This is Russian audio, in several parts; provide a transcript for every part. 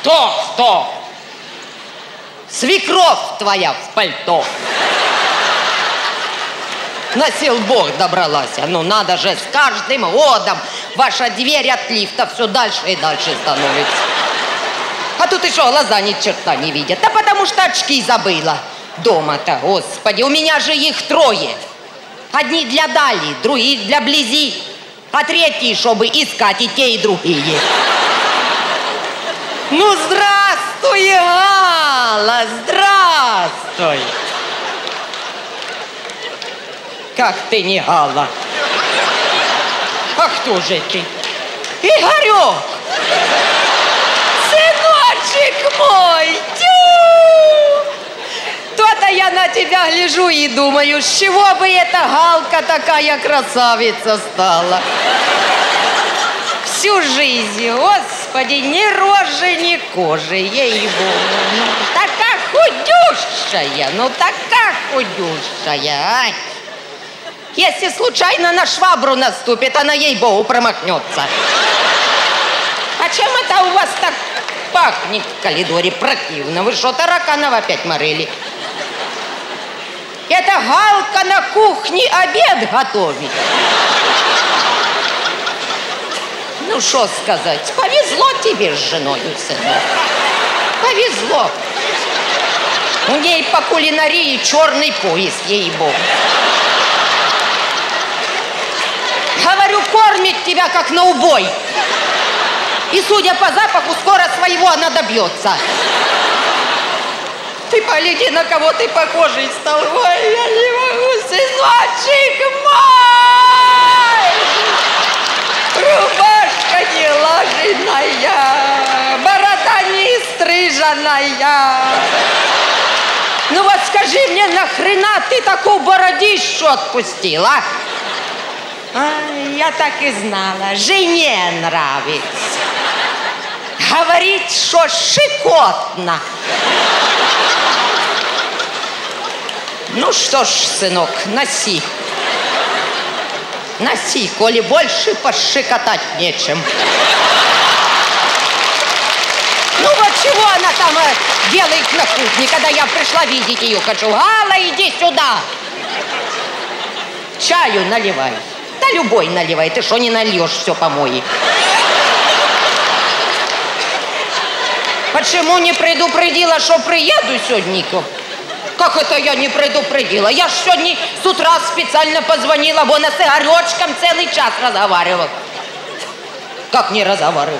Кто? Кто? Свекровь твоя в пальто. На сил Бог добралась. Ну, надо же, с каждым годом ваша дверь от лифта все дальше и дальше становится. А тут еще глаза ни черта не видят. Да потому что очки забыла дома-то, господи. У меня же их трое. Одни для дали, другие для близи, а третьи, чтобы искать и те, и другие. Ну, здравствуй, Гала, здравствуй. Как ты не Гала? А кто же ты? Игорек! Я на тебя гляжу и думаю, с чего бы эта Галка такая красавица стала? Всю жизнь, господи, ни рожи, ни кожи, ей-богу. Ну, такая худющая, ну такая худющая, а! Если случайно на швабру наступит, она ей-богу промахнется. А чем это у вас так пахнет в коридоре противно? Вы что, тараканов опять морили? Это Галка на кухне обед готовит. Ну, что сказать, повезло тебе с женой, сынок. Повезло. У ней по кулинарии черный пояс, ей-богу. Говорю, кормит тебя как на убой. И, судя по запаху, скоро своего она добьется. Ты погляди, на кого ты похожий стал. Ой, сыночек мой! Рубашка не лаженая, борода не стриженная. Ну вот скажи мне, нахрена ты такую бородищу отпустила? А, я так и знала, жене нравится. Говорит, что шикотно. Ну что ж, сынок, носи. Носи, коли больше пошикотать нечем. Ну вот чего она там э, делает на кухне, когда я пришла видеть ее хочу. Гала, иди сюда. Чаю наливай. Да любой наливай, ты что не нальешь, все помои. Почему не предупредила, что приеду сегодня? Как это я не предупредила? Я ж сегодня с утра специально позвонила, вон с Игоречком целый час разговаривал. Как не разговаривал?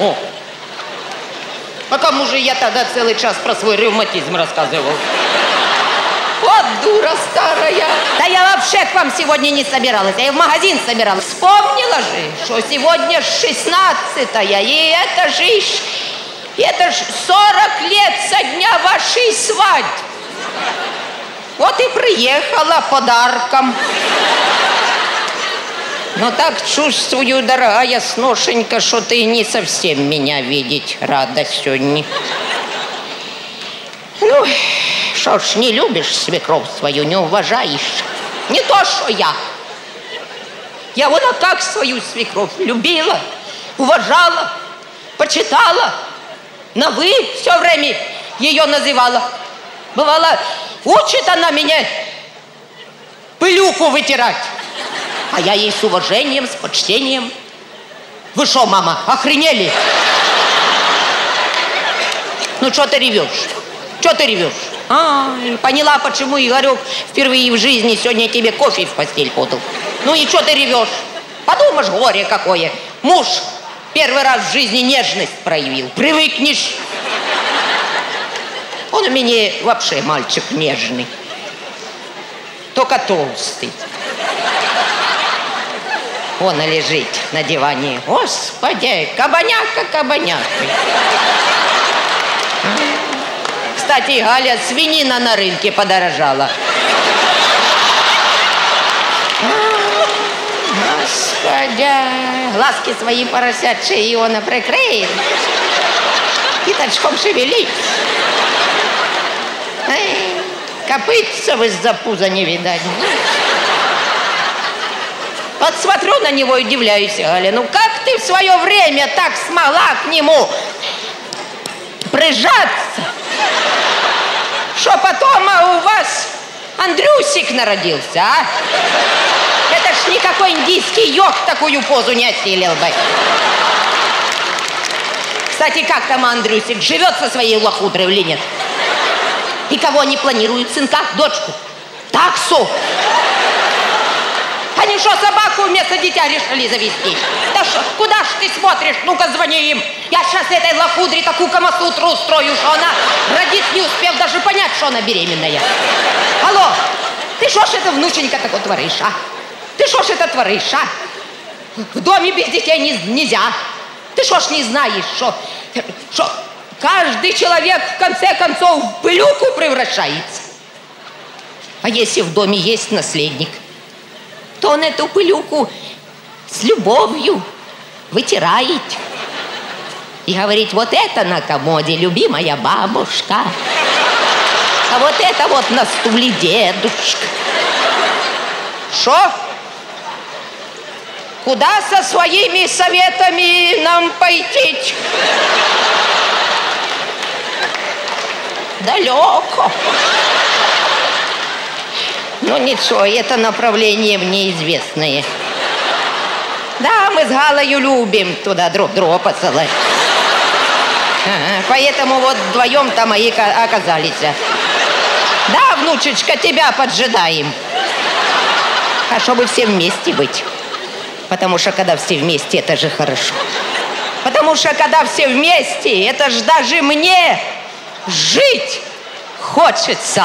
О, а кому же я тогда целый час про свой ревматизм рассказывал? Вот дура старая. Да я вообще к вам сегодня не собиралась. Я в магазин собиралась. Вспомнила же, что сегодня 16 и это же, это ж 40 лет со дня вашей свадьбы. Вот и приехала подарком. Но так чувствую, дорогая сношенька, что ты не совсем меня видеть рада сегодня. Ну, что ж, не любишь свекровь свою, не уважаешь. Не то, что я. Я вот как свою свекровь любила, уважала, почитала. На «вы» все время ее называла. Бывало, учит она меня пылюку вытирать. А я ей с уважением, с почтением. Вы что, мама, охренели? Ну, что ты ревешь? Что ты ревешь? А, поняла, почему Игорек впервые в жизни сегодня тебе кофе в постель подал. Ну и что ты ревешь? Подумаешь, горе какое. Муж первый раз в жизни нежность проявил. Привыкнешь. Он у меня вообще мальчик нежный. Только толстый. Он лежит на диване. Господи, кабаняка, кабаняка. Кстати, Галя, свинина на рынке подорожала. Господи, глазки свои поросячие Иона прикрыл. Киточком шевелит. Копытцев из-за пуза не видать. Вот смотрю на него и удивляюсь, Галя, ну как как ты в свое время так смогла к нему прижаться, что потом а у вас Андрюсик народился, а? Ж никакой индийский йог такую позу не осилил бы. Кстати, как там Андрюсик? Живет со своей лохудрой или нет? И кого они планируют? Сынка? Дочку? Таксу? Они что, собаку вместо дитя решили завести? Да что, куда ж ты смотришь? Ну-ка, звони им. Я сейчас этой лохудре такую камасутру устрою, что она родит, не успев даже понять, что она беременная. Алло, ты что ж это, внученька, такое творишь, а? Ты что ж это творишь, а? В доме без детей не, нельзя. Ты что ж не знаешь, что, что каждый человек в конце концов в пылюку превращается? А если в доме есть наследник, то он эту пылюку с любовью вытирает и говорит, вот это на комоде любимая бабушка, а вот это вот на стуле дедушка. Что? Куда со своими советами нам пойти? Далеко. Ну ничего, это направление в неизвестное. Да, мы с Галою любим туда друг друга. Ага, поэтому вот вдвоем там и оказались. Да, внучечка, тебя поджидаем. А чтобы все вместе быть. Потому что когда все вместе, это же хорошо. Потому что когда все вместе, это же даже мне жить хочется.